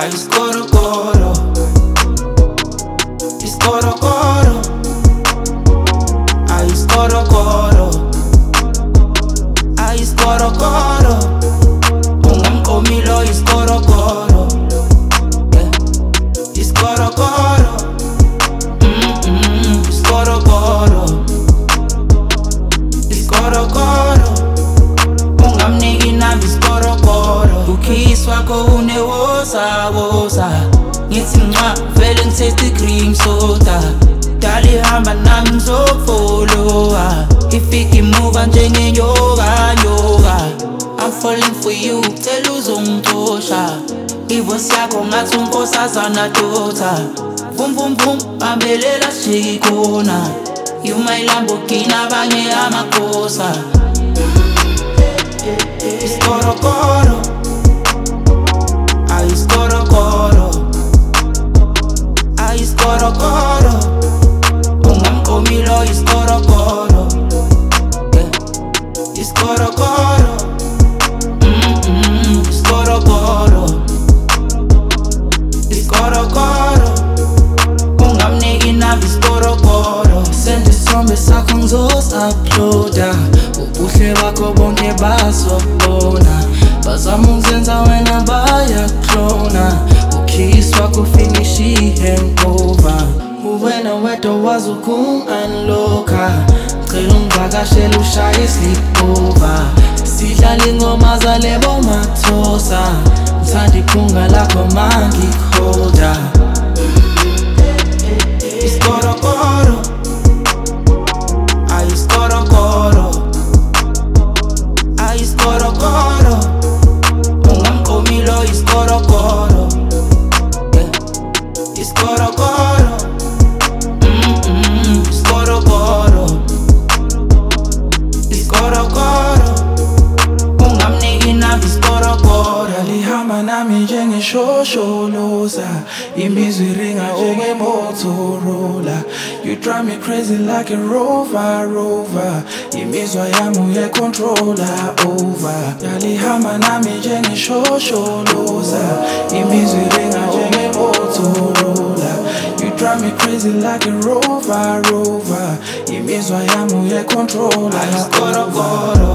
Ai, escoro, coro Escoro, coro. Ai, escoro, coro. Ai, escoro, coro. Um comilo, escoro, coro. É. Yeah. Escoro, coro. Hum, hum, hum. Escoro, coro. Escoro, coro. Pongam na escoro, coro. ukukhiswa kowunewoza woza. Ngithi nxa vele ngithethe i-cream soda. Dali hamba nami ngizofolowa ifika imuva njengenyoka nyoka I'm falling for you cela uzongixosha. Ivosi yakho ngathi unkosazana tota vumvumvum bambelela sikhona. You my lambogini abanye amagosa. Isikorokoro. to jest korokoro yeah. Jest korokoro Mm-mm, jest korokoro Jest korokoro Unga mnie i nawis korokoro sombe strąby saką zostaw pluda Ubuhle bakho bonke bazobona Bazamu wedwa wazi uku-unlocka cela ungivakashela ushaye sleepover sidlala ingoma zalebo mathosa. Ngithanda iphunga lakho mangikholda isikorokoro. Ayisikorokoro. Ungamqomilo isikorokoro yeah. isikorokoro nami njengeshosholoza Imizwa iringa njengemotorola You drive me crazy like a rover rover. Imizwa yami uyecontrola over. Yalihamba nami njengeshosholoza Imizwa iringa njengemotorola You drive me crazy like a rover rover. Imizwa yami uyecontrola over. ayisikorokoro